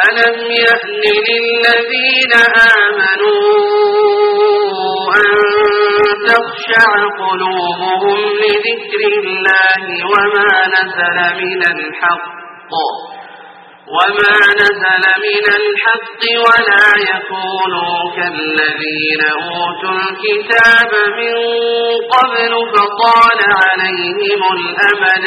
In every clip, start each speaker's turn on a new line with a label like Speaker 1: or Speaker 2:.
Speaker 1: ألم يأن للذين آمنوا أن تخشع قلوبهم لذكر الله وما نزل من الحق وما نزل من الحق ولا يكونوا كالذين أوتوا الكتاب من قبل فطال عليهم الأمد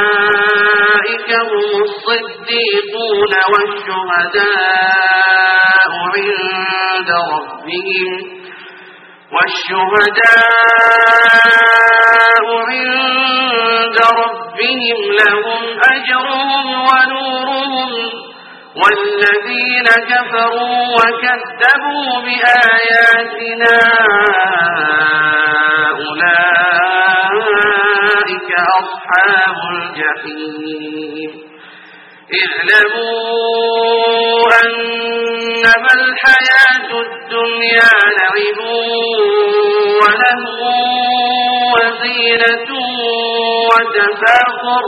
Speaker 1: أولئك هم الصديقون والشهداء عند ربهم. والشهداء عند ربهم لهم أجرهم ونورهم. والذين كفروا وكذبوا بآياتنا اعلموا أنما الحياة الدنيا لعب ولهو وزينة وتفاخر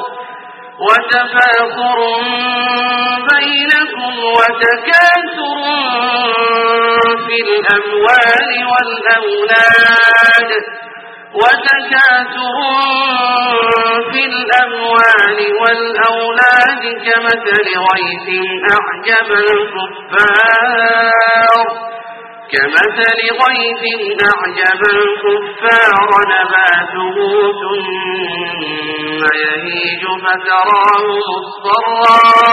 Speaker 1: وتفاخر بينكم وتكاثر في الأموال والأولاد. وتكاثر في الأموال والأولاد كمثل غيث أعجب الكفار. كمثل غيث أعجب الكفار نباته ثم يهيج فتراه مصفرا.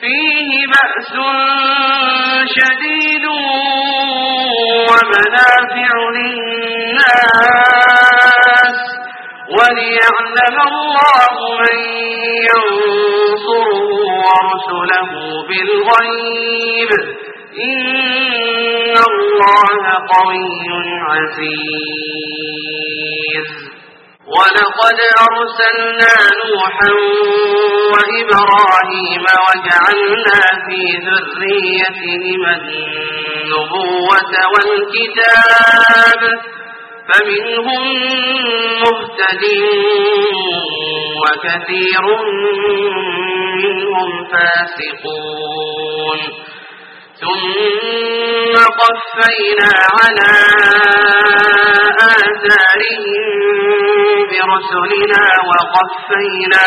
Speaker 1: فيه بأس شديد ومنافع للناس وليعلم الله من ينصره ورسله بالغيب إن الله قوي عزيز. ولقد أرسلنا نوحا وإبراهيم وجعلنا في ذريتهما النبوة والكتاب فمنهم مهتد وكثير منهم فاسقون. ثم قفينا على آثارهم برسلنا وقفينا